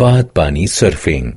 बात पानी सर्फिंग